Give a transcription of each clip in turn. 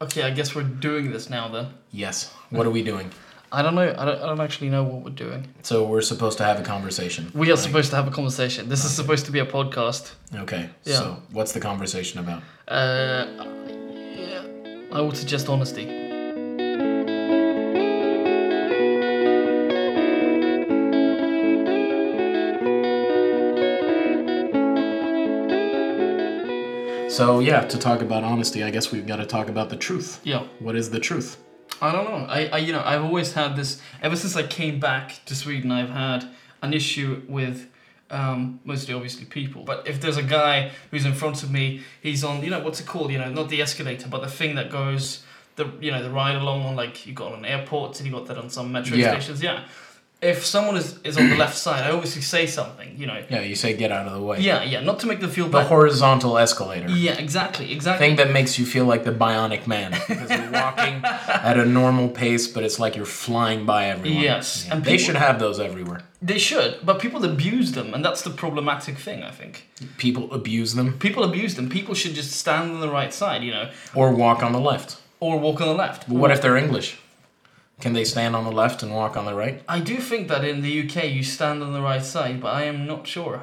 Okay, I guess we're doing this now then. Yes. What are we doing? I don't know. I don't, I don't actually know what we're doing. So we're supposed to have a conversation. We are supposed to have a conversation. This is supposed to be a podcast. Okay. Yeah. So what's the conversation about? Uh, yeah. I would suggest honesty. So yeah, to talk about honesty, I guess we've got to talk about the truth. Yeah. What is the truth? I don't know. I, I, you know, I've always had this. Ever since I came back to Sweden, I've had an issue with um, mostly, obviously, people. But if there's a guy who's in front of me, he's on, you know, what's it called? You know, not the escalator, but the thing that goes, the you know, the ride along on like you got on airports and you got that on some metro Yeah. stations. Yeah. If someone is, is on the left side, I obviously say something. You know. Yeah, you say get out of the way. Yeah, yeah, not to make them feel bad. The horizontal escalator. yeah, exactly, exactly. Thing that makes you feel like the bionic man because you're walking at a normal pace, but it's like you're flying by everyone. Yes, Yeah, and they people- should have those everywhere. They should, but people abuse them, and that's the problematic thing. I think. People abuse them people abuse them. People should just stand on the right side, you know, or walk on the left. or walk on the left. But what if they're English? Can they stand on the left and walk on the right? I do think that in the UK you stand on the right side, but I am not sure.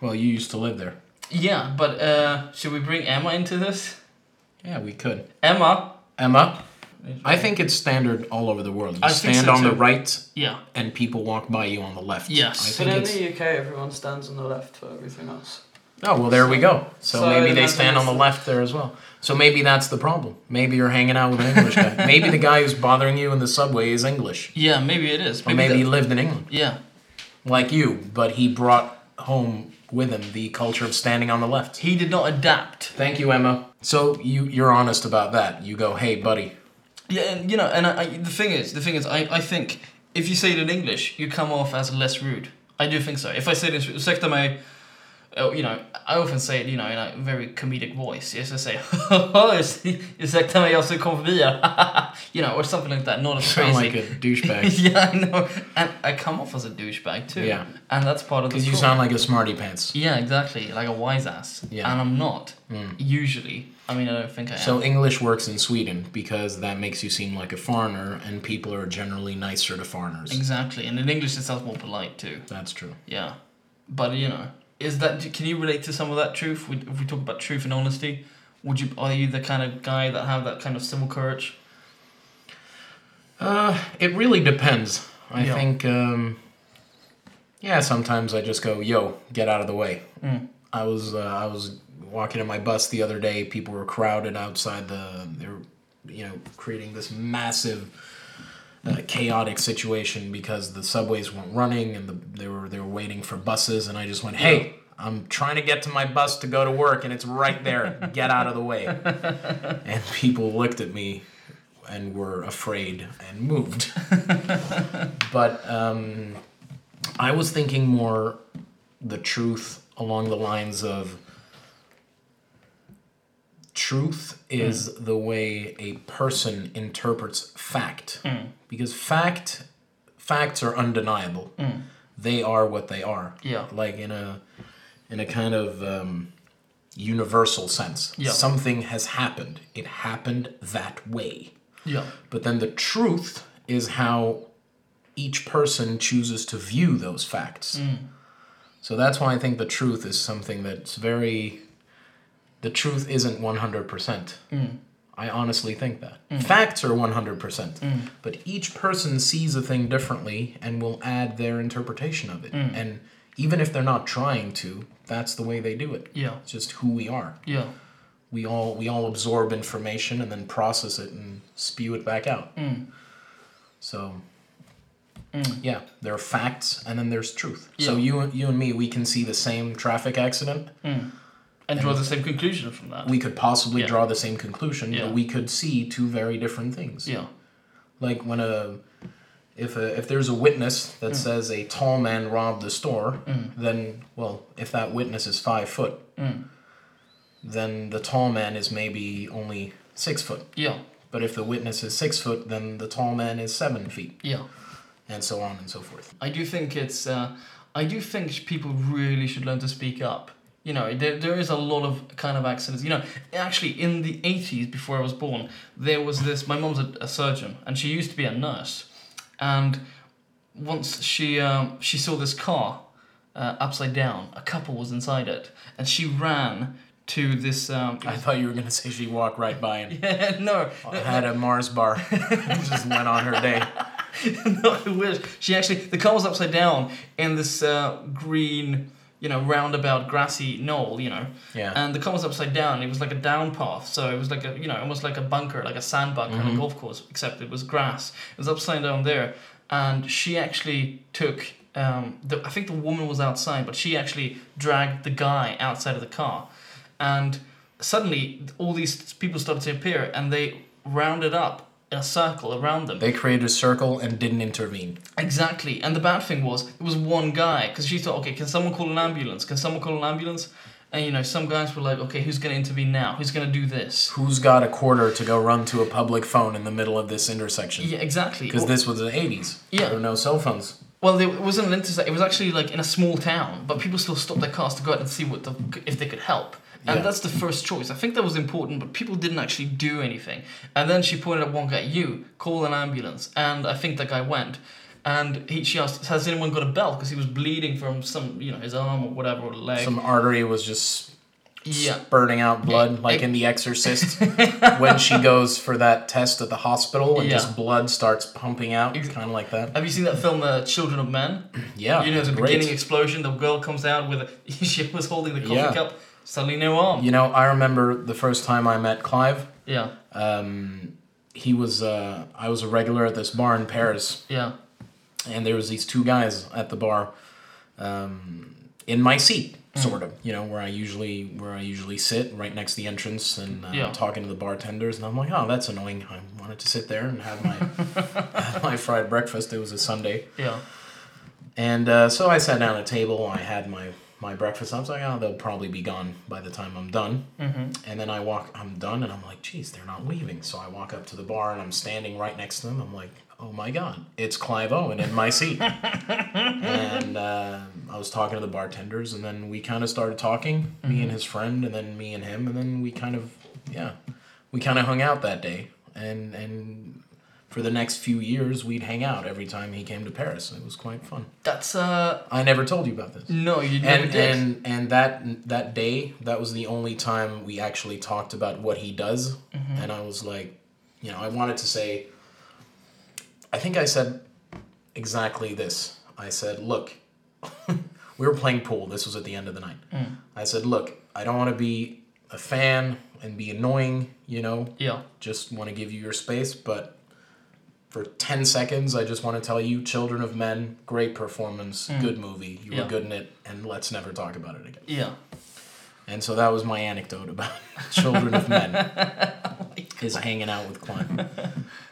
Well, you used to live there. Yeah, but uh, should we bring Emma into this? Yeah, we could. Emma. Emma, I think it's standard all over the world. You I think stand so on the right yeah. and people walk by you on the left. Yes. I But think in it's... the UK, everyone stands on the left for everything else. Oh, well, there we go. So, So maybe they stand on the left there as well. So maybe that's the problem. Maybe you're hanging out with an English guy. maybe the guy who's bothering you in the subway is English. Yeah, maybe it is. Or maybe he lived in England, yeah. like you, but he brought home with him the culture of standing on the left. He did not adapt. Thank you, Emma. So you you're honest about that. You go, hey, buddy. Yeah, and you know, and I, I, the thing is, the thing is, I, I think if you say it in English, you come off as less rude. I do think so. If I say it in oh, you know, I often say it, you know, in a very comedic voice. Yes, I say, ursäkta mig, jag ska komma förbi här. you know, or something like that. Not as crazy. Sound like a douchebag. yeah, I know. And I come off as a douchebag too. Yeah. And that's part of the Because you sound like a smarty pants. Yeah, exactly. Like a wise ass. Yeah. And I'm not. Mm. Usually. I mean, I don't think I am. So English works in Sweden because that makes you seem like a foreigner, and people are generally nicer to foreigners. Exactly. And in English, it sounds more polite too. That's true. Yeah, but you know, is that can you relate to some of that truth? If we talk about truth and honesty, would you are you the kind of guy that have that kind of civil courage? Uh, it really depends. I Yeah. think, um, yeah, sometimes I just go, "Yo, get out of the way." Mm. I was uh, I was walking in my bus the other day. People were crowded outside the. They were, you know, creating this massive, uh, chaotic situation because the subways weren't running and the, they were they were waiting for buses. And I just went, "Hey, I'm trying to get to my bus to go to work, and it's right there. get out of the way." and people looked at me and were afraid and moved. but um, I was thinking more the truth along the lines of truth hmm. is the way a person interprets fact hmm. because fact facts are undeniable hmm. they are what they are Yeah. like in a in a kind of um, universal sense Yeah. something has happened it happened that way Yeah. but then the truth is how each person chooses to view those facts. So that's why I think the truth is something that's very. The truth isn't 100%. Mm. I honestly think that. Mm. Facts are 100%. Mm. But each person sees a thing differently and will add their interpretation of it. And even if they're not trying to, that's the way they do it. Yeah. It's just who we are Yeah. we all we all absorb information and then process it and spew it back out. So yeah, there are facts and then there's truth. So you you and me we can see the same traffic accident. And draw the same conclusion from that. We could possibly Yeah. draw the same conclusion, Yeah. but we could see two very different things. yeah. Like when a if a, if there's a witness that mm. says a tall man robbed the store, mm. then well, if that witness is five foot, mm. then the tall man is maybe only six foot. Yeah. But if the witness is six foot, then the tall man is seven feet, Yeah. and so on and so forth. I do think it's. Uh, I do think people really should learn to speak up. You know, there, there is a lot of kind of accidents. You know, actually, in the 80s, before I was born, there was this. My mom's a, a surgeon, and she used to be a nurse. And once she um, she saw this car uh, upside down, a couple was inside it, and she ran to this. Um, I thought you were gonna say she walked right by and yeah, no, had a Mars bar, just went on her day. no, I wish. She actually, the car was upside down in this uh, green, you know, roundabout grassy knoll, you know. Yeah. And the car was upside down. It was like a down path, so it was like a, you know, almost like a bunker, like a sand bunker on a golf course, except it was grass. It was upside down there, and she actually took. Um, the, I think the woman was outside, but she actually dragged the guy outside of the car, and suddenly all these people started to appear, and they rounded up a circle around them. They created a circle and didn't intervene. Exactly. And the bad thing was, it was one guy, because she thought, okay, can someone call an ambulance? Can someone call an ambulance? And, you know, some guys were like, okay, who's going to intervene now? Who's going to do this? Who's got a quarter to go run to a public phone in the middle of this intersection? Yeah, exactly. Because this was the 80s. Yeah. There were no cell phones. Well, it wasn't an intersection. It was actually like in a small town, but people still stopped their cars to go out and see what the, if they could help. And Yeah. that's the first choice. I think that was important, but people didn't actually do anything. And then she pointed at one guy, "You call an ambulance." And I think that guy went. And he, she asked, "Has anyone got a belt?" Because he was bleeding from some, you know, his arm or whatever, or leg. Some artery was just yeah. spurting out blood, like in The Exorcist, when she goes for that test at the hospital and Yeah. just blood starts pumping out, kind of like that. Have you seen that film, uh, Children of Men? Yeah, you know, the it's great. beginning explosion. The girl comes out with a. she was holding the coffee Yeah. cup. Suddenly, no arm. You know, I remember the first time I met Clive. Yeah. Um, he was, uh, I was a regular at this bar in Paris, Yeah. and there was these two guys at the bar, um, in my seat. Sort of. You know, where I usually where I usually sit, right next to the entrance, and uh, Yeah. talking to the bartenders. And I'm like, oh, that's annoying. I wanted to sit there and have my have my fried breakfast. It was a Sunday, Yeah. and uh, so I sat down at a table. I had my my breakfast. I was like, oh, they'll probably be gone by the time I'm done. Mm-hmm. And then I walk, I'm done, and I'm like, geez, they're not leaving. So I walk up to the bar, and I'm standing right next to them. I'm like, oh my god, it's Clive Owen in my seat. and uh, I was talking to the bartenders, and then we kind of started talking, me and his friend, and then me and him, and then we kind of, yeah, we kind of hung out that day, and and for the next few years, we'd hang out every time he came to Paris. It was quite fun. That's uh. I never told you about this No, you never and did. and and that that day that was the only time we actually talked about what he does Mm-hmm. and i was like you know i wanted to say i think i said exactly this i said look we were playing pool this was at the end of the night Mm. i said look i don't want to be a fan and be annoying you know yeah. just want to give you your space but for 10 seconds i just want to tell you children of men great performance good movie you Mm. Yeah. were good in it and let's never talk about it again Yeah. And so that was my anecdote about children of men Oh is hanging out with Clive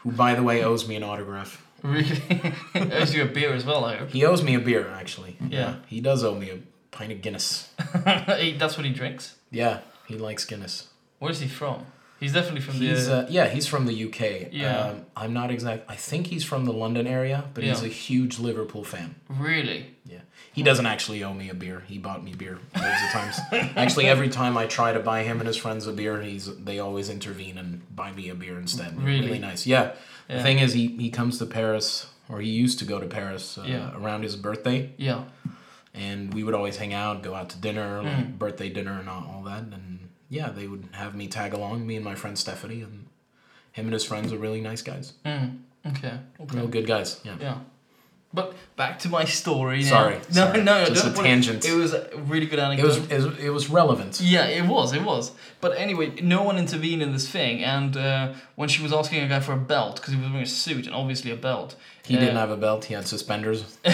who by the way owes me an autograph Really? Owes you a beer as well, I hope. he owes me a beer actually Yeah. he does owe me a pint of guinness He- That's what he drinks. yeah he likes guinness Where is he from? He's definitely from He's the. uh, yeah, he's from the UK. Yeah. Um, I'm not exact. I think he's from the London area, but he's a huge Liverpool fan. really? Yeah. He doesn't actually owe me a beer. He bought me beer loads of times. actually, every time I try to buy him and his friends a beer, he's they always intervene and buy me a beer instead. They're Really? nice. Yeah. Yeah. The thing is, he, he comes to Paris, or he used to go to Paris uh, Yeah. around his birthday, Yeah. and we would always hang out, go out to dinner, Mm. like birthday dinner and all, all that. And yeah, they would have me tag along, me and my friend Stephanie, and him and his friends are really nice guys. Mm. Okay. Okay. Real good guys. Yeah. Yeah. But back to my story. now. Sorry, No, sorry. no, Just don't a tangent. It was a really good It anecdote. was, it was it was relevant. Yeah, it was, it was. But anyway, no one intervened in this thing, and uh, when she was asking a guy for a belt, because he was wearing a suit and obviously a belt. He uh, didn't have a belt. He had suspenders.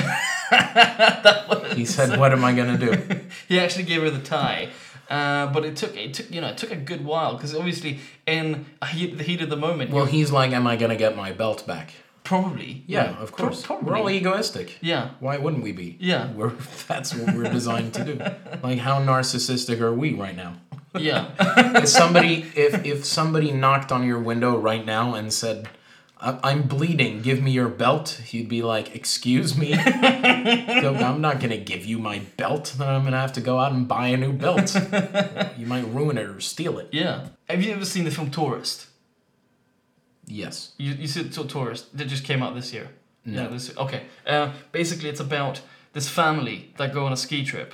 he said, "What am I gonna do?" He actually gave her the tie. Uh, but it took it took you know it took a good while because obviously in heat, the heat of the moment Well, he's like, "Am I gonna get my belt back?" probably Yeah, of pro- course. probably We're all egoistic. yeah Why wouldn't we be? Yeah. We're that's what we're designed to do. Like, how narcissistic are we right now? yeah If somebody if if somebody knocked on your window right now and said, "I- I'm bleeding. Give me your belt. He'd be like, "Excuse me." I'm not gonna give you my belt. Then I'm gonna have to go out and buy a new belt. you might ruin it or steal it. Yeah. Have you ever seen the film Tourist? Yes. You you see Tou- Tourist that just came out this year. No. Yeah, this okay. Uh, basically, it's about this family that go on a ski trip,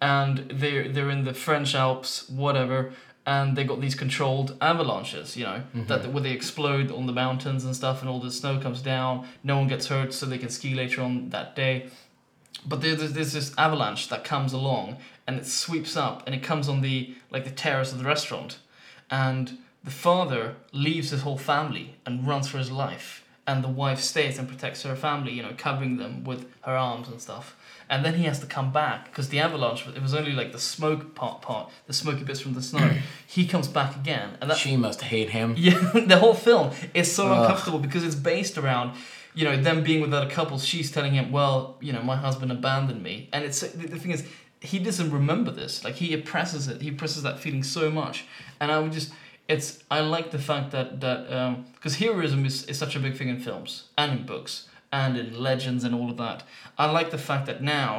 and they're they're in the French Alps, whatever, and they got these controlled avalanches. You know mm-hmm. that where they explode on the mountains and stuff, and all the snow comes down. No one gets hurt, so they can ski later on that day. But there- there's, there's this avalanche that comes along and it sweeps up and it comes on the like the terrace of the restaurant, and the father leaves his whole family and runs for his life, and the wife stays and protects her family, you know, covering them with her arms and stuff. And then he has to come back because the avalanche it was only like the smoke part part, the smoky bits from the snow. he comes back again, and that She must hate him. yeah, the whole film is so Ugh. uncomfortable because it's based around, you know, them being with other couples. She's telling him, "Well, you know, my husband abandoned me," and it's the, the thing is, he doesn't remember this. Like he oppresses it. He oppresses that feeling so much, and I would just, it's. I like the fact that that um, because heroism is is such a big thing in films and in books and in legends and all of that. I like the fact that now,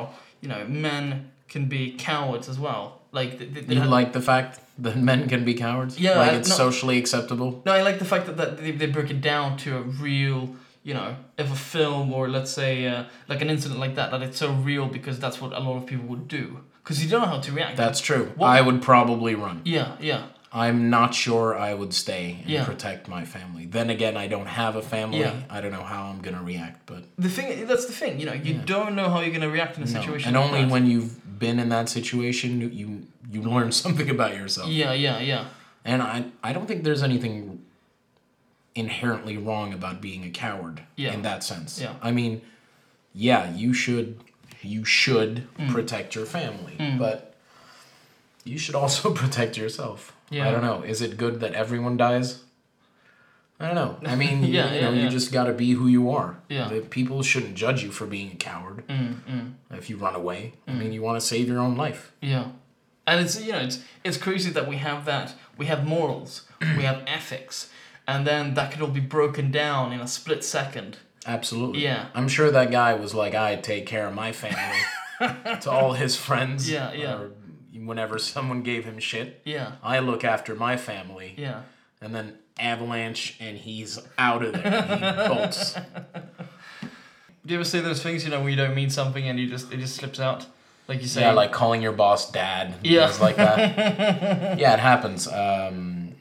you know, men can be cowards as well. Like they, they, they You have- like the fact that men can be cowards? Yeah, Like I- it's no. socially acceptable? No, I like the fact that, that they, they break it down to a real, you know, if a film or let's say uh, like an incident like that, that it's so real because that's what a lot of people would do. Because you don't know how to react. That's true. What- I would probably run. yeah, yeah, I'm not sure I would stay and Yeah. protect my family. Then again, I don't have a family. Yeah. I don't know how I'm gonna react, but the thing that's the thing, you know, you Yeah. don't know how you're gonna react in a no. situation. And only that. when you've been in that situation, you you, learn something about yourself. Yeah, yeah, yeah, And I I don't think there's anything inherently wrong about being a coward Yeah. in that sense. Yeah. I mean, yeah, you should you should Mm. protect your family, but you should also protect yourself. Yeah. I don't know. Is it good that everyone dies? I don't know. I mean, Yeah, you know, yeah, yeah. you just got to be who you are. Yeah. The people shouldn't judge you for being a coward mm, mm, if you run away. I mean, you want to save your own life. yeah. And it's you know it's it's crazy that we have that we have morals, we have ethics, and then that could all be broken down in a split second. Absolutely. Yeah. I'm sure that guy was like, I take care of my family to all his friends. Yeah, yeah. Or whenever someone gave him shit, Yeah, I look after my family. yeah. And then avalanche, and he's out of there. he bolts. Do you ever say those things, you know, where you don't mean something and you just it just slips out, like you say? Yeah, like calling your boss dad. Yeah. Things like that. yeah, it happens. Um,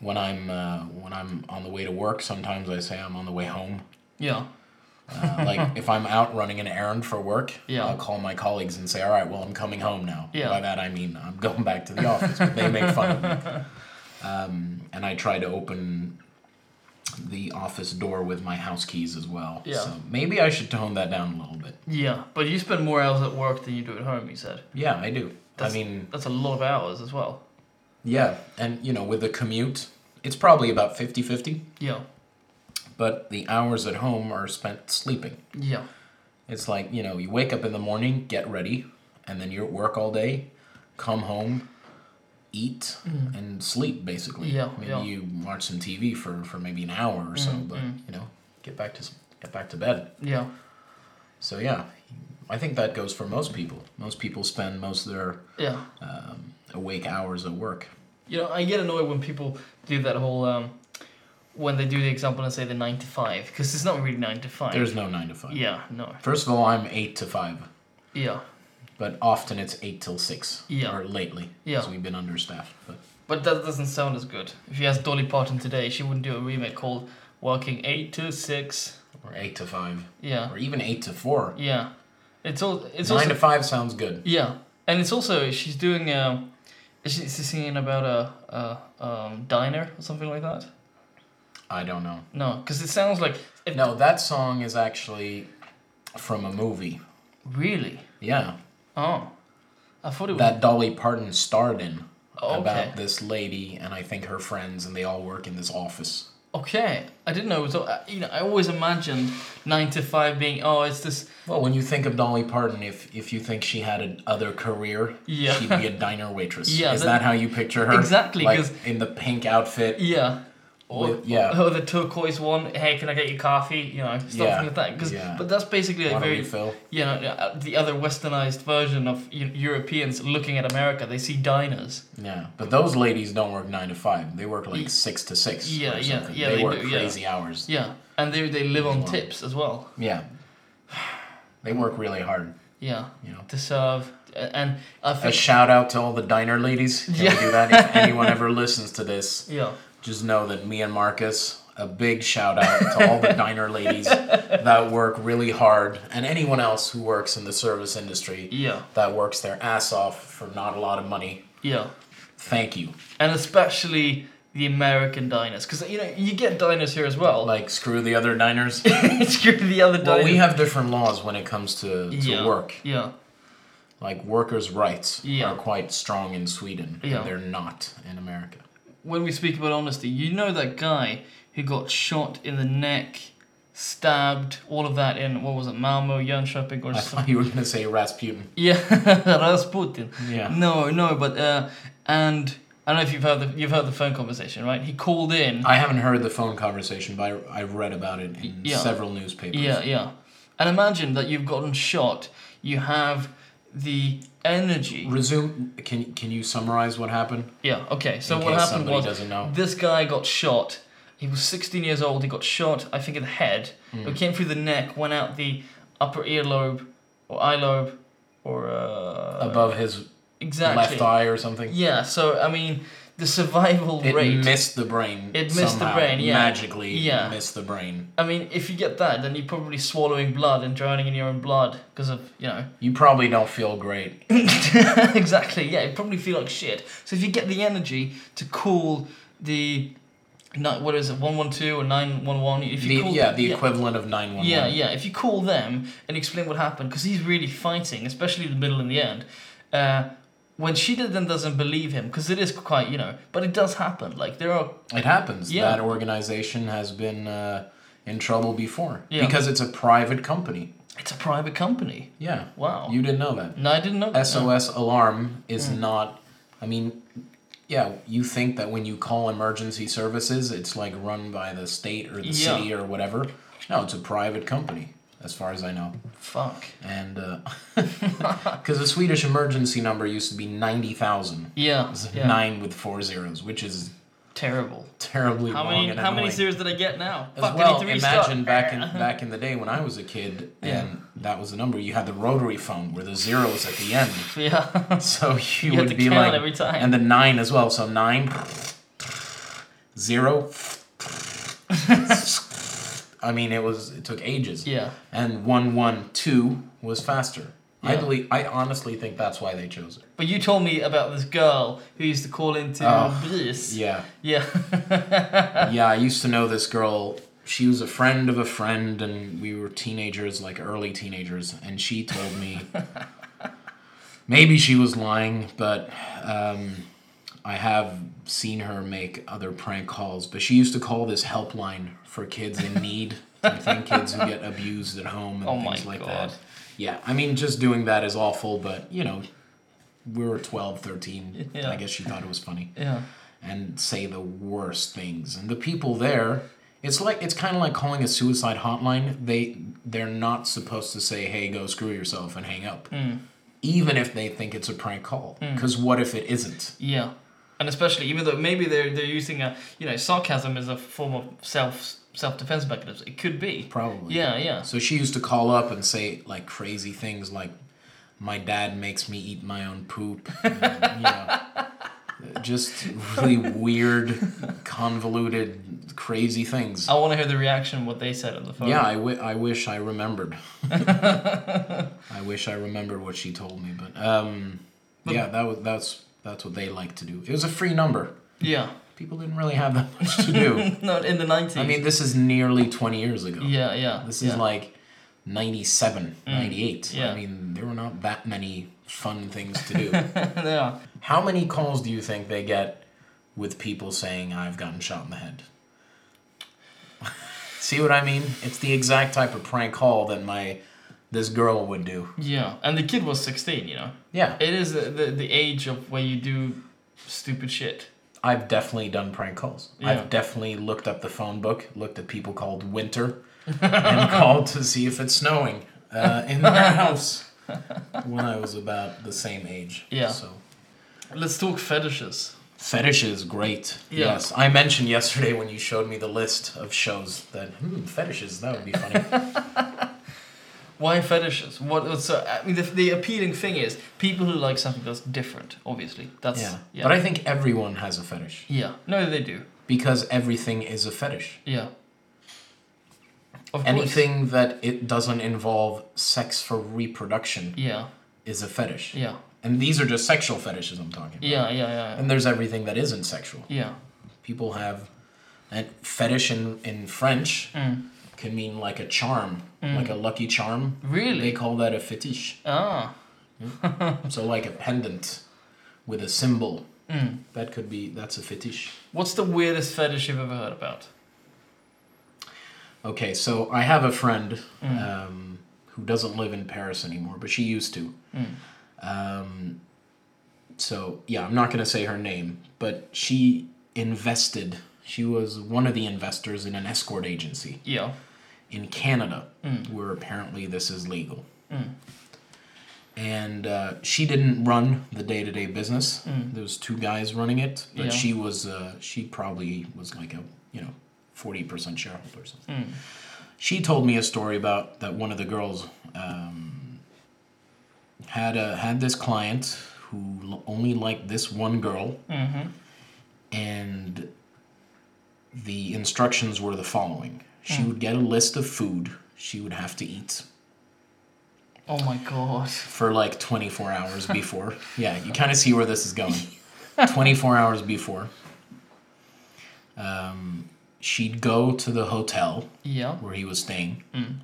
when I'm uh, when I'm on the way to work, sometimes I say I'm on the way home. yeah, Uh, like if I'm out running an errand for work, Yeah. I'll call my colleagues and say, "All right, well, I'm coming home now." Yeah. By that I mean I'm going back to the office, but they make fun of me. Um, and I try to open the office door with my house keys as well. Yeah. So maybe I should tone that down a little bit. yeah. But you spend more hours at work than you do at home. You said Yeah, I do. That's- I mean, that's a lot of hours as well. yeah, and you know, with the commute, it's probably about 50-50, Yeah, but the hours at home are spent sleeping. yeah, It's like, you know, you wake up in the morning, get ready, and then you're at work all day, come home, eat, and sleep basically. Mm. Yeah, Maybe yeah. you watch some TV for, for maybe an hour or so, Mm, but mm. you know, get back to get back to bed. yeah, So yeah, I think that goes for most people. Most people spend most of their yeah. um, awake hours at work. You know, I get annoyed when people do that whole um, when they do the example and say the nine to five because it's not really nine to five. There's no nine to five. yeah, no, First of all, I'm eight to five, yeah, but often it's eight till six. Yeah. Or lately. Yeah. Because we've been understaffed. But but that doesn't sound as good. If you ask Dolly Parton today, she wouldn't do a remake called "Working Eight to 6. or eight to five. Yeah, Or even eight to four. yeah. It's all. It's Nine also to five sounds good. Yeah, and it's also she's doing um, is she, singing about a, a um, diner or something like that? I don't know. No, because it sounds like if, No, that song is actually from a movie. really. Yeah. Oh, I thought it was. That Dolly Parton starred in. Oh, okay. About this lady and I think her friends, and they all work in this office. Okay, I didn't know. It was, you know, I always imagined nine to five being oh, it's this. Well, when you think of Dolly Parton, if if you think she had an other career, Yeah. she'd be a diner waitress. Yeah, Is that- that how you picture her? Exactly, like in the pink outfit, Yeah, Or, With- yeah. or the turquoise one. Hey, can I get you coffee? You know, stuff Yeah, like that. 'Cause- yeah. But that's basically a a very refill? you know uh, the other westernized version of Europeans looking at America. They see diners. Yeah, but those ladies don't work nine to five. They work like six to six. Yeah, yeah, yeah, They, they work do, yeah. crazy hours. Yeah, and they they live on Wow. tips as well. Yeah, they work really hard. Yeah, You know. to serve and A shout out to all the diner ladies. Can Yeah. we do that? If anyone ever listens to this, yeah just know that me and Marcus, a big shout out to all the diner ladies that work really hard, and anyone else who works in the service industry yeah that works their ass off for not a lot of money. yeah, Thank you. and especially the American diners because you know you get diners here as well. Like screw the other diners. screw the other well, we have different laws when it comes to, to yeah. work. Yeah, Like workers' rights Yeah. are quite strong in Sweden. Yeah. And they're not in America. When we speak about honesty, you know that guy who got shot in the neck, stabbed, all of that in what was it, Malmo, Jönköping, or I something. thought you were gonna say Rasputin. Yeah, Rasputin. Yeah. No, no, but uh, and I don't know if you've heard the you've heard the phone conversation, right? He called in. I haven't heard the phone conversation, but I, I've read about it in Yeah. several newspapers. Yeah, yeah. And imagine that you've gotten shot. You have the energy. Resume. Can can you summarize what happened? Yeah. Okay. So in what happened was doesn't know. this guy got shot. He was 16 years old. He got shot, I think, in the head. Mm. It came through the neck, went out the upper earlobe or eye lobe, or uh, Above his exactly. left eye or something. Yeah. So I mean, the survival It rate. It missed the brain. It missed the somehow. brain, yeah. Magically Yeah. missed the brain. I mean, if you get that, then you're probably swallowing blood and drowning in your own blood because of you know. You probably don't feel great. exactly. Yeah, you probably feel like shit. So if you get the energy to cool the, not what is it, one one two or nine one one? If you The, cool yeah, the equivalent of 911. Yeah, yeah. If you call them and explain what happened, because he's really fighting, especially in the middle and the end. Uh, when she did then doesn't believe him, because it is quite, you know, but it does happen. Like there are, It happens. Yeah. That organization has been uh, in trouble before Yeah. because it's a private company. it's a private company. Yeah. Wow. You didn't know that. no, I didn't know. that. SOS alarm is Mm. not. I mean, yeah, you think that when you call emergency services, it's like run by the state or the Yeah. city or whatever. No, it's a private company, as far as I know. Fuck. And uh, because the Swedish emergency number used to be ninety thousand. Yeah. Yeah. nine with four zeros, which is Terrible. terribly How long many and how many zeros did I get now? As Fuck, well, imagine back in back in the day when I was a kid, Yeah. and that was the number. You had the rotary phone where the zeros at the end, Yeah. so you, You would to be like, every time. and the nine as well. So nine, zero. I mean, it was it took ages. yeah. And one one two was faster. I believe. I honestly think that's why they chose it. But you told me about this girl who used to call into Oh, Bris. Yeah. Yeah. yeah, I used to know this girl. She was a friend of a friend, and we were teenagers, like early teenagers. And she told me, maybe she was lying, but um, I have seen her make other prank calls. But she used to call this helpline for kids in need. I think kids who get abused at home and Oh things like God. that. Yeah, I mean, just doing that is awful, but you know, we were 12, 13. Yeah. I guess she thought it was funny Yeah. and say the worst things. And the people there, it's like it's kind of like calling a suicide hotline. They they're not supposed to say, "Hey, go screw yourself" and hang up. Mm. Even if they think it's a prank call. Cuz what if it isn't? Yeah. And especially even though maybe they're they're using a you know sarcasm as a form of self self defense mechanism. It could be. Probably. Yeah. Yeah. So she used to call up and say like crazy things like my dad makes me eat my own poop. and, you know, just really weird, convoluted, crazy things. I want to hear the reaction what they said on the phone. Yeah, I, I wish I remembered. I wish I remembered what she told me, but um, yeah, that was that's that's what they like to do. It was a free number. Yeah. People didn't really have that much to do. Not in the nineties. I mean, this is nearly twenty years ago. Yeah. Yeah. This yeah. is like 97, mm. 98. yeah. I mean, there were not that many fun things to do. yeah. How many calls do you think they get with people saying, I've gotten shot in the head? See what I mean? It's the exact type of prank call that my this girl would do. Yeah. And the kid was sixteen. You know. Yeah. It is the, the the age of where you do stupid shit. I've definitely done prank calls. Yeah. I've definitely looked up the phone book, looked at people called Winter, and called to see if it's snowing uh, in their house when I was about the same age. Yeah. So Let's talk fetishes. Fetishes, great. Yeah. Yes, I mentioned yesterday when you showed me the list of shows that hmm, fetishes that would be funny. Why fetishes? What? uh, I mean, the, the appealing thing is people who like something that's different. Obviously, that's yeah. yeah. But I think everyone has a fetish yeah. No, they do. because everything is a fetish. Yeah. Of course. Anything that it doesn't involve sex for reproduction Yeah. is a fetish. Yeah. And these are just sexual fetishes I'm talking about. Yeah. Yeah. Yeah. And there's everything that isn't sexual. Yeah. People have and fetish in, in French Mm. Can mean like a charm, like a lucky charm. Really? They call that a fetish. Ah. So like a pendant with a symbol. Mm. That could be that's a fetish. What's the weirdest fetish you've ever heard about? Okay, so I have a friend Mm. um, who doesn't live in Paris anymore, but she used to. Mm. Um, so yeah, I'm not gonna say her name, but she invested. She was one of the investors in an escort agency Yeah. In Canada, Mm. where apparently this is legal. Mm. And uh, she didn't run the day-to-day business. Mm. There was two guys running it, but Yeah. she was. Uh, she probably was like a you know forty percent shareholder or something. She told me a story about that one of the girls um, had a had this client who only liked this one girl, Mm-hmm. and the instructions were the following: she would get a list of food she would have to eat Oh my god. for like twenty four hours before. yeah, you kind of see where this is going. twenty four hours before. Um, she'd go to the hotel Yeah. where he was staying. Mm.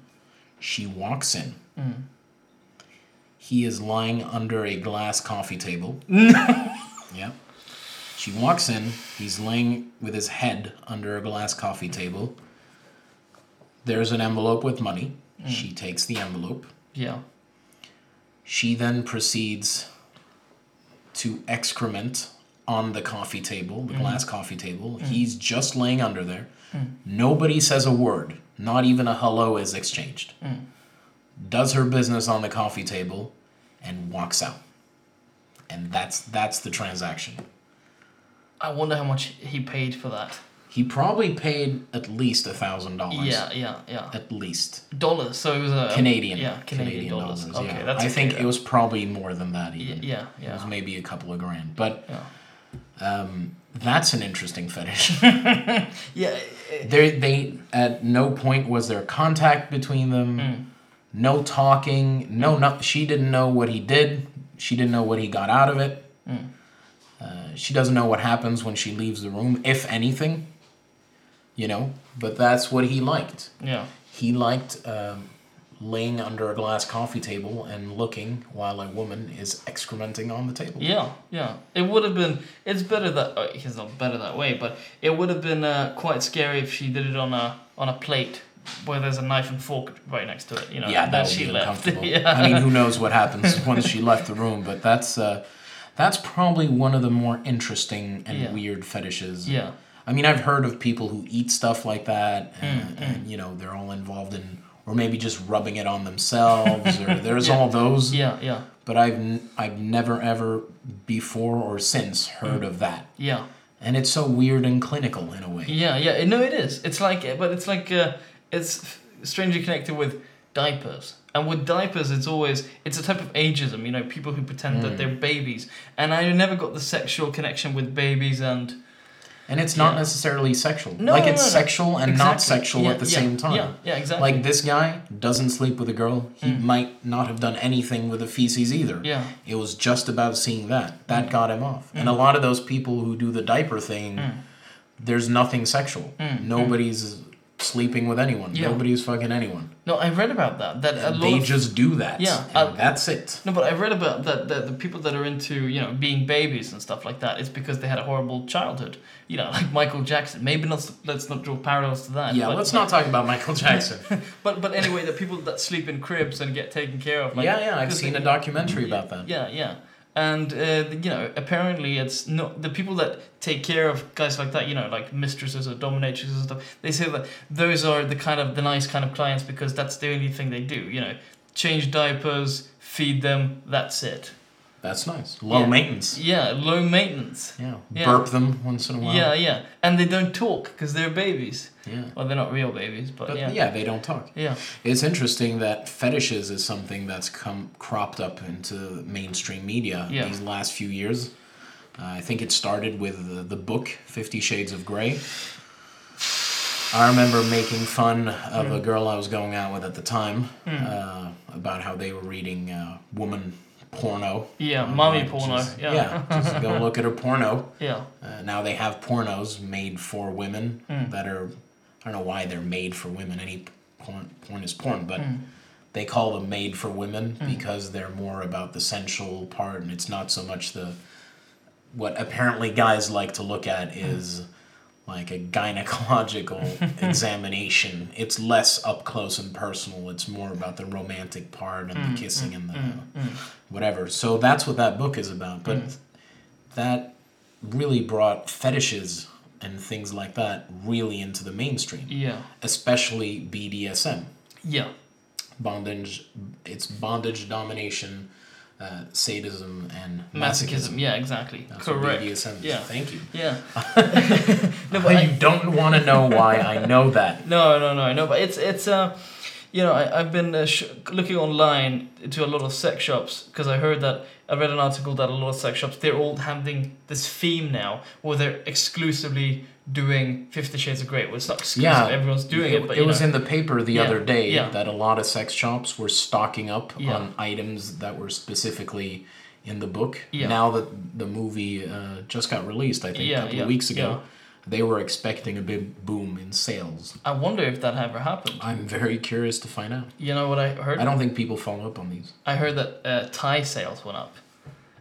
She walks in. Mm. He is lying under a glass coffee table. yeah. She walks in. He's laying with his head under a glass coffee table. There's an envelope with money. Mm. She takes the envelope. Yeah. She then proceeds to excrement on the coffee table, the mm. glass coffee table. Mm. He's just laying under there. Nobody says a word, not even a hello is exchanged. Does her business on the coffee table and walks out. And that's that's the transaction. I wonder how much he paid for that. He probably paid at least a thousand dollars. Yeah. Yeah. Yeah. At least. Dollars. So it was a Canadian. Yeah. Canadian, dollars. Okay, yeah. that's I okay think then. it was probably more than that Yeah. even. Yeah. It was Yeah. maybe a couple of grand. But Yeah. um, that's an interesting fetish. Yeah. there, they at no point was there contact between them. Mm. No talking. No, no. She didn't know what he did. She didn't know what he got out of it. Mm. Uh, she doesn't know what happens when she leaves the room, if anything. You know, but that's what he liked. Yeah. He liked um, laying under a glass coffee table and looking while a woman is excrementing on the table. Yeah, yeah. It would have been. It's better that uh, it's not better that way, but it would have been uh, quite scary if she did it on a on a plate where there's a knife and fork right next to it. You know. yeah, that would she left. uncomfortable. yeah. I mean, who knows what happens once she left the room? But that's uh, that's probably one of the more interesting and Yeah. weird fetishes. Yeah. I mean, I've heard of people who eat stuff like that, and, Mm, and you know, they're all involved in, or maybe just rubbing it on themselves, or there's Yeah. all those. Yeah. Yeah. But I've n- I've never ever before or since heard Mm. of that, Yeah. and it's so weird and clinical in a way. Yeah. Yeah. No, it is. It's like, but it's like uh, it's strangely connected with diapers. And with diapers, it's always it's a type of ageism. You know, people who pretend Mm. that they're babies. And I never got the sexual connection with babies and And it's not Yeah. necessarily sexual. No, like no, it's no, sexual and not sexual Yeah, at the yeah, same time. Yeah. Yeah. Exactly. Like this guy doesn't sleep with a girl. He Mm. might not have done anything with the feces either. Yeah. It was just about seeing that. That Mm. got him off. And a lot of those people who do the diaper thing, Mm. there's nothing sexual. Mm, Nobody's sleeping with anyone. Yeah. Nobody's fucking anyone. No, I read about that. That They of just do that. Yeah, and uh, that's it. No, but I read about that, that the people that are into, you know, being babies and stuff like that, it's because they had a horrible childhood. You know, like Michael Jackson. Maybe not. Let's not draw parallels to that. Yeah, but, let's not talk about Michael Jackson. But but anyway, the people that sleep in cribs and get taken care of. Like, yeah, yeah, I've seen they- a documentary about that. Yeah, yeah. And uh, you know, apparently it's not the people that take care of guys like that. You know, like mistresses or dominatrixes and stuff. They say that those are the kind of the nice kind of clients because that's the only thing they do. You know, change diapers, feed them. That's it. That's nice. Low Yeah. maintenance. Yeah, low maintenance. Yeah. Yeah. Burp them once in a while. Yeah, yeah, and they don't talk because they're babies. Yeah. Well, they're not real babies, but, But yeah. yeah. they don't talk. yeah, It's interesting that fetishes is something that's come cropped up into mainstream media Yeah. these last few years. Uh, I think it started with the, the book Fifty Shades of Grey. I remember making fun of Hmm. a girl I was going out with at the time uh, about how they were reading uh, woman porno. Yeah, mommy like, porno, just- yeah. just go look at her porno. yeah, Uh, now they have pornos made for women Hmm. that are I don't know why they're made for women. Any porn porn is porn, but Hmm. they call them made for women because they're more about the sensual part and it's not so much the what apparently guys like to look at is like a gynecological examination. It's less up close and personal. It's more about the romantic part and the mm, kissing mm, and the mm, whatever. So that's what that book is about. But that really brought fetishes and things like that really into the mainstream, yeah, especially BDSM. yeah, Bondage, it's bondage, domination, uh, sadism, and masochism. masochism. Yeah, exactly. That's Correct. BDSM. Yeah. Thank you. Yeah. no, but you don't want to know why I know that. No, no, no, no. But it's it's uh, you know, I I've been uh, sh- looking online to a lot of sex shops because I heard that I read an article that a lot of sex shops they're all having this theme now where they're exclusively doing Fifty Shades of Grey. Well, it's not exclusive. Yeah, everyone's doing it, but it was know. in the paper the Yeah, other day yeah. that a lot of sex shops were stocking up Yeah. on items that were specifically in the book. Yeah. Now that the movie uh, just got released, I think a couple of weeks ago, they were expecting a big boom in sales. I wonder if that ever happened. I'm very curious to find out. You know what I heard? I don't think people follow up on these. I heard that uh, tie sales went up.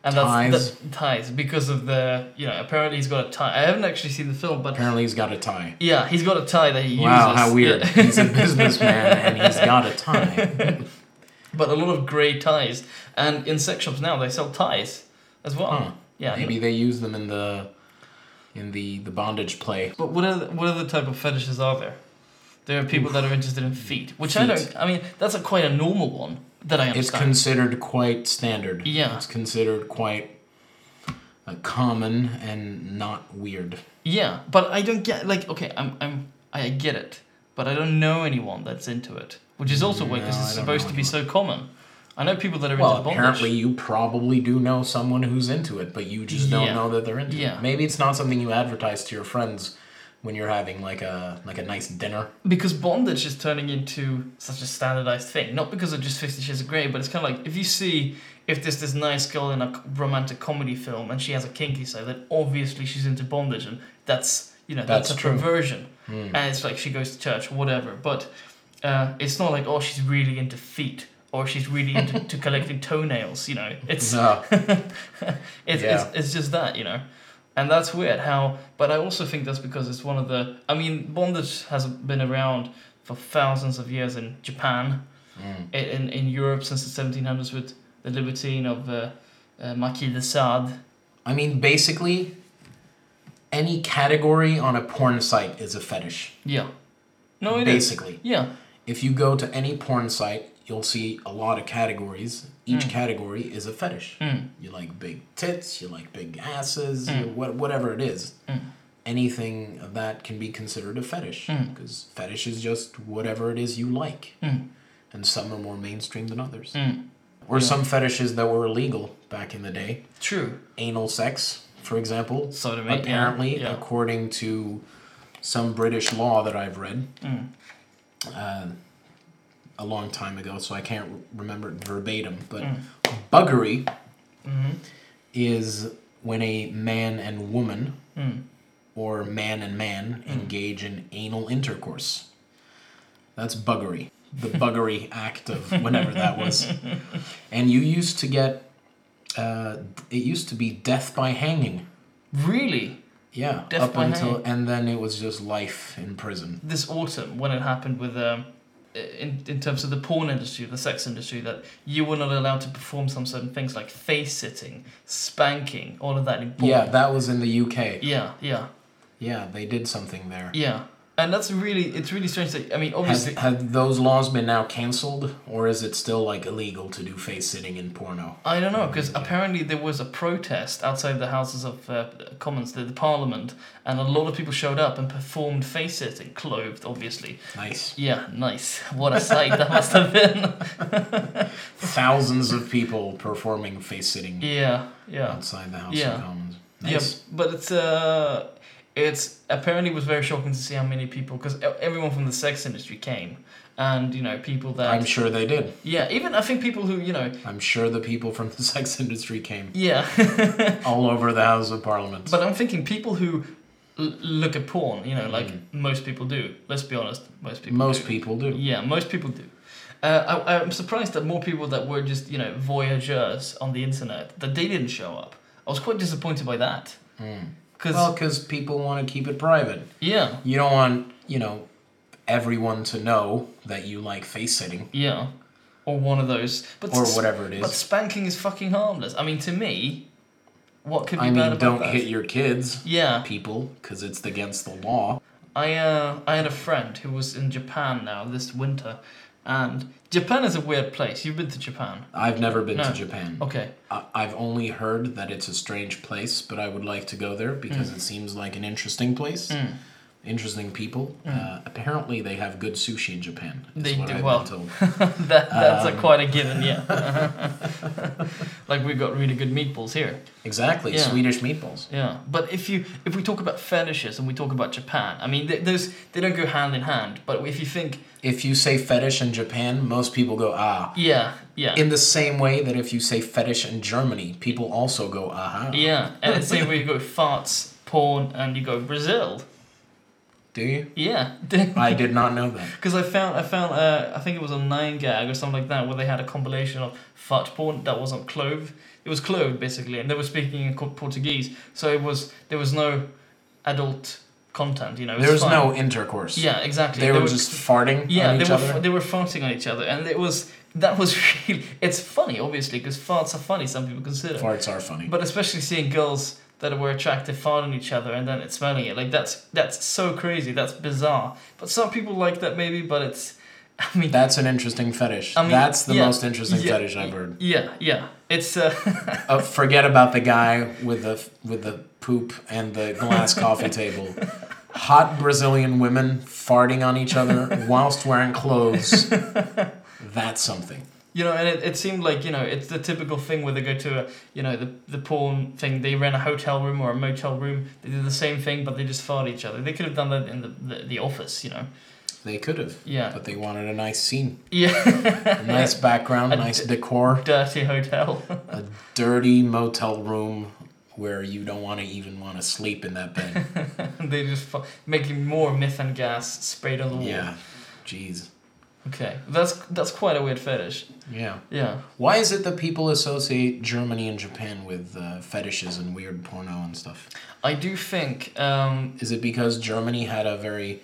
And that's Ties? that, ties because of the you know apparently he's got a tie. I haven't actually seen the film, but Apparently, he's got a tie. yeah, he's got a tie that he Wow, uses. how weird. Yeah. he's a businessman and he's got a tie. but a lot of grey ties, and in sex shops now they sell ties as well. Huh. Yeah, Maybe they use them in the in the the bondage play. But what other what other type of fetishes are there? There are people that are interested in feet, which I don't. I mean, that's a quite a normal one that I It's considered quite standard. Yeah. It's considered quite uh, common and not weird. yeah, but I don't get like okay, I'm I'm I get it, but I don't know anyone that's into it, which is also weird because it's supposed to be so common. I know people that are Well, into bondage. apparently you probably do know someone who's into it, but you just don't Yeah. know that they're into Yeah. it. Maybe it's not something you advertise to your friends when you're having like a like a nice dinner. because bondage is turning into such a standardized thing not because of just 50 shades of grey but it's kind of like if you see if there's this nice girl in a romantic comedy film and she has a kinky side then obviously she's into bondage and that's you know that's, That's a true. perversion Hmm. and it's like she goes to church whatever but uh, it's not like oh she's really into feet or she's really into to collecting toenails you know it's No. it's, Yeah. it's, it's just that, you know. And that's weird how, but I also think that's because it's one of the, I mean, bondage has been around for thousands of years in Japan, Mm. in, in Europe since the 1700s with the libertine of uh, uh, Marquis de Sade. I mean, basically, any category on a porn site is a fetish. Yeah. No, it is. basically. Yeah. If you go to any porn site, you'll see a lot of categories. Each Mm. category is a fetish. Mm. You like big tits, you like big asses, Mm. you, what, whatever it is. Mm. Anything of that can be considered a fetish. Because fetish is just whatever it is you like. Mm. And some are more mainstream than others. Or Yeah. some fetishes that were illegal back in the day. True. Anal sex, for example. Sodomy. Apparently, Yeah. according to some British law that I've read, uh, a long time ago, so I can't remember it verbatim, but Mm. buggery Mhm. is when a man and woman Mm. or man and man Mm. engage in anal intercourse. That's buggery. The buggery act of whenever that was. And you used to get, uh, it used to be death by hanging. Really? Yeah, Death up by until, hanging. and then it was just life in prison. This autumn, when it happened with um, in, in terms of the porn industry, the sex industry, that you were not allowed to perform some certain things like face sitting, spanking, all of that in porn. Yeah, that was in the UK. Yeah, yeah, Yeah, they did something there. yeah. And that's really, it's really strange that, I mean, obviously, have those laws been now cancelled, or is it still like illegal to do face sitting in porno? I don't know, because apparently there was a protest outside the Houses of uh, Commons, the, the Parliament, and a lot of people showed up and performed face sitting, clothed, obviously. Nice. Yeah, nice. What a sight that must have been. Thousands of people performing face sitting Yeah, yeah. outside the House Yeah. of Commons. Yeah, Nice. but it's uh, it's apparently was very shocking to see how many people because everyone from the sex industry came, and you know people that I'm sure they did. yeah even I think people who you know I'm sure the people from the sex industry came yeah, all over the House of Parliament. but I'm thinking people who l- look at porn you know like Mm. most people do. Let's be honest, most people. Most do. people do. Yeah, most people do. Uh, I, I'm surprised that more people that were just you know voyageurs on the internet that they didn't show up. I was quite disappointed by that Mm. Because Well, because people want to keep it private. yeah, You don't want, you know, everyone to know that you like face sitting yeah, or one of those. But or whatever it But spanking is fucking harmless. I mean, to me, what could be I bad mean, about don't that? hit your kids, Yeah, people, because it's against the law. I uh, I had a friend who was in Japan now this winter, and Japan is a weird place. You've been to Japan, I've never been No. to Japan. okay? I- I've only heard that it's a strange place, but I would like to go there because it seems like an interesting place. Mm. Interesting people. Uh, apparently, they have good sushi in Japan. They do I've well. that that's a Um, quite a given, yeah. like we've got really good meatballs here. Exactly, Yeah. Swedish meatballs. Yeah, but if you if we talk about fetishes and we talk about Japan, I mean, th- those they don't go hand in hand. But if you think, If you say fetish in Japan, most people go ah. yeah, yeah, In the same way that if you say fetish in Germany, people also go aha. yeah, and it's same way you go farts, porn, and you go Brazil. Do you? Yeah, I did not know that. because I found I found uh, I think it was on Nine Gag or something like that where they had a compilation of fart porn that wasn't clothed. It was clothed basically, and they were speaking in Portuguese, so it was there was no adult content. You know, was There was no intercourse. Yeah, exactly. They were just farting yeah, they each were other. f- they were farting on each other, and it was that was really it's funny obviously because farts are funny. Some people consider, Farts are funny. but especially seeing girls that were attractive fart on each other and then it's smelling it like that's that's so crazy. That's bizarre. But some people like that maybe, but it's I mean That's an interesting fetish. I mean, That's the yeah, most interesting yeah, fetish I've heard. yeah yeah it's uh, Uh, forget about the guy with the with the poop and the glass coffee table. Hot Brazilian women farting on each other whilst wearing clothes. That's something. You know, and it, it seemed like, you know, it's the typical thing where they go to a, you know, the, the porn thing, they rent a hotel room or a motel room, they do the same thing, but they just fart each other. They could have done that in the, the, the office, you know. They could have, Yeah. but they wanted a nice scene, Yeah. a nice background, A nice d- decor, Dirty hotel. a dirty motel room where you don't want to even want to sleep in that bed. they just fa- making more methane gas sprayed on the wall. Yeah, jeez. Okay. That's that's quite a weird fetish. Yeah. Yeah. Why is it that people associate Germany and Japan with uh, fetishes and weird porno and stuff? I do think um, Is it because Germany had a very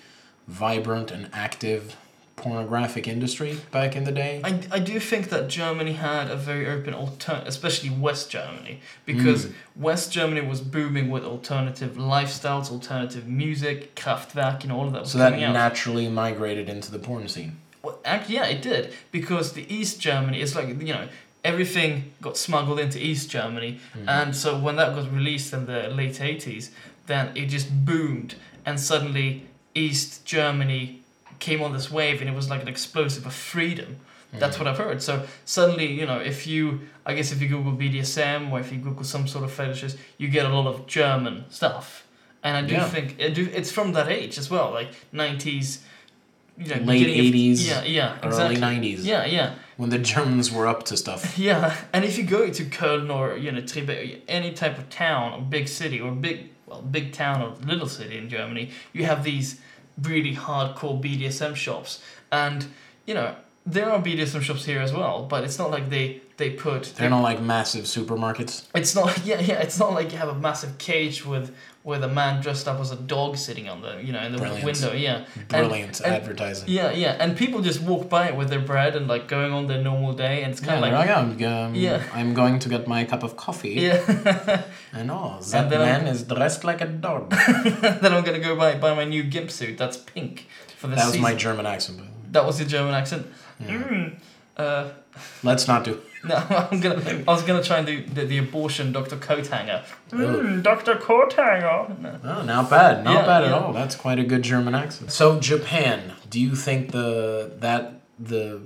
vibrant and active pornographic industry back in the day? I, I do think that Germany had a very open alter, especially West Germany, because Mm. West Germany was booming with alternative lifestyles, alternative music, Kraftwerk, and all of that was So that out. naturally migrated into the porn scene. Well, act- yeah, it did because the East Germany is like you know everything got smuggled into East Germany, Mm. and so when that was released in the late eighties, then it just boomed, and suddenly East Germany came on this wave, and it was like an explosive of freedom. That's Mm. what I've heard. So suddenly, you know, if you, I guess, if you Google BDSM or if you Google some sort of fetishes, you get a lot of German stuff, and I do Yeah. think it do, it's from that age as well, like nineties. Know, Late 80s, yeah, yeah, Early exactly. 90s. Yeah, yeah, When the Germans were up to stuff. yeah. And if you go to Köln or you know Tribe, any type of town or big city or big well big town or little city in Germany, you have these really hardcore BDSM shops, and you know there are BDSM shops here as well, but it's not like they they put. They're not like massive supermarkets. It's not yeah yeah. It's not like you have a massive cage with with a man dressed up as a dog sitting on the you know in the Brilliant. window. Yeah. Brilliant and- advertising. Yeah, yeah, and people just walk by it with their bread and like going on their normal day, and it's kind of there like I am. Um, Yeah. I'm going to get my cup of coffee. yeah. And oh, that then man is dressed like a dog. then I'm gonna go buy buy my new gimp suit. That's pink for the that was season. my German accent. by the way. that was your German accent. Yeah. Mm. Uh, Let's not do. no, I'm gonna. I was gonna try and do the, the abortion Dr. Coat Hanger. Mm, Dr. Coat Hanger. No. Oh, not bad. Not Yeah, bad at yeah. all. That's quite a good German accent. So Japan, do you think the that the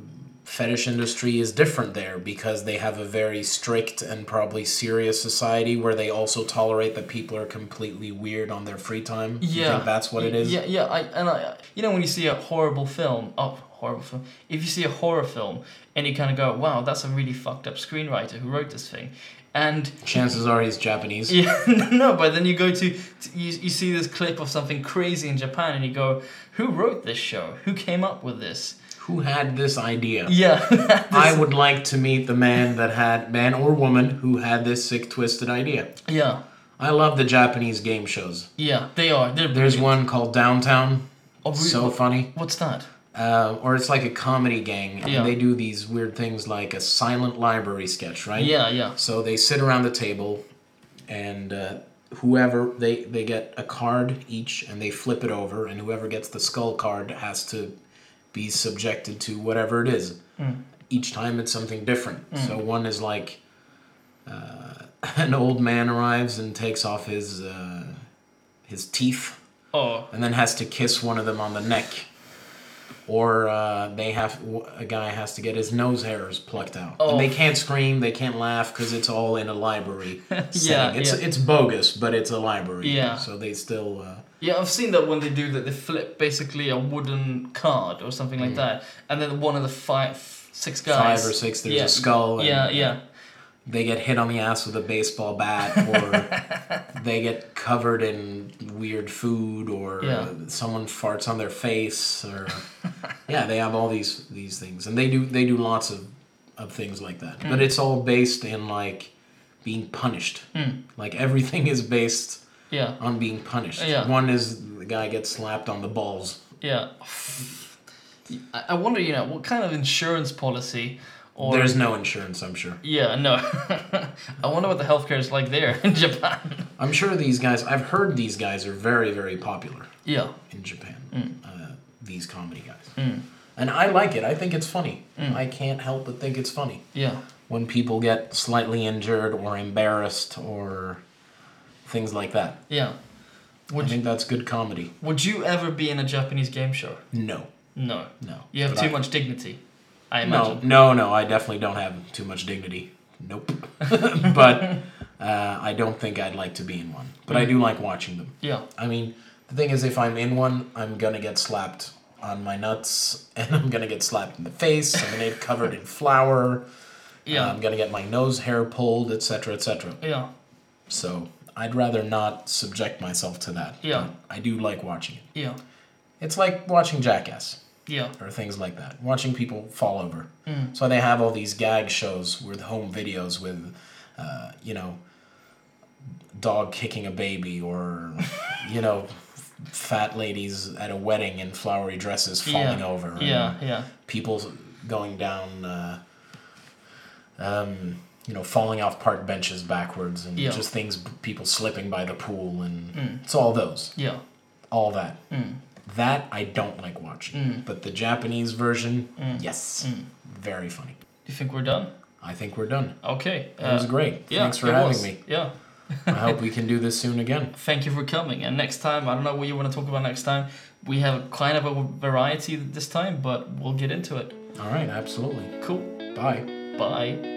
fetish industry is different there because they have a very strict and probably serious society where they also tolerate that people are completely weird on their free time? Yeah. think that's what it is? Yeah, yeah. I and I, you know, when you see a horrible film, oh, horrible film. If you see a horror film and you kind of go, "Wow, that's a really fucked up screenwriter who wrote this thing," and Chances are he's Japanese. yeah, no, but then you go to, to you, you see this clip of something crazy in Japan and you go, "Who wrote this show? Who came up with this?" Who had this idea? Yeah, I would like to meet the man that had man or woman who had this sick twisted idea. yeah, I love the Japanese game shows. yeah. They are. They're There's brilliant. one called Downtown. Oh, really? So funny. What's that? uh, or it's like a comedy gang, and Yeah. they do these weird things like a silent library sketch, right? Yeah, yeah. So they sit around the table, and uh, whoever they they get a card each, and they flip it over, and whoever gets the skull card has to be subjected to whatever it is. Mm. Each time it's something different. So one is like uh, an old man arrives and takes off his uh, his teeth Oh, and then has to kiss one of them on the neck. Or uh, they have a guy has to get his nose hairs plucked out, Oh. and they can't scream, they can't laugh because it's all in a library. Yeah, it's yeah. it's bogus, but it's a library. Yeah. so they still. Uh, Yeah, I've seen that when they do that. They flip basically a wooden card or something like that, and then one of the five, six guys. Five or six, there's yeah, a skull. And, Yeah, yeah, They get hit on the ass with a baseball bat, or they get covered in weird food, or Yeah. someone farts on their face, or yeah, they have all these these things, and they do they do lots of of things like that. Hmm. But it's all based in like being punished. Hmm. Like everything is based yeah, on being punished. Yeah. One is the guy gets slapped on the balls. yeah. I I wonder, you know, what kind of insurance policy or There's no insurance, I'm sure. yeah, no. I wonder what the healthcare is like there in Japan. I'm sure these guys. I've heard these guys are very very popular. Yeah, in Japan. Mm. Uh, these comedy guys, Mm. and I like it. I think it's funny. Mm. I can't help but think it's funny yeah, when people get slightly injured or embarrassed or things like that. yeah. I Would you, think that's good comedy. would you ever be in a Japanese game show? No, No. no. You have But too I- much dignity. I No, imagine. no, no. I definitely don't have too much dignity. Nope. but uh, I don't think I'd like to be in one. But I do like watching them. Yeah. I mean, the thing is, if I'm in one, I'm gonna get slapped on my nuts, and I'm gonna get slapped in the face. I'm gonna get covered in flour. Yeah. I'm gonna get my nose hair pulled, etc., etc. yeah. So I'd rather not subject myself to that. Yeah. I do like watching it. Yeah. It's like watching Jackass Yeah. or things like that. Watching people fall over. Mm. So they have all these gag shows with home videos with, uh, you know, dog kicking a baby or, you know, fat ladies at a wedding in flowery dresses falling yeah. over. Yeah. Yeah. People going down, uh, um, you know, falling off park benches backwards and Yeah. just things, people slipping by the pool and Mm. it's all those, Yeah. all that. Mm. That I don't like watching. Mm. But the Japanese version, Mm. yes, Mm. very funny. Do you think we're done? I think we're done. Okay. It was uh, great. Yeah. Thanks for having was. me. Yeah. I hope we can do this soon again. Thank you for coming. And next time, I don't know what you want to talk about next time. We have a kind of a variety this time, but we'll get into it. All right, absolutely. Cool. Bye. Bye.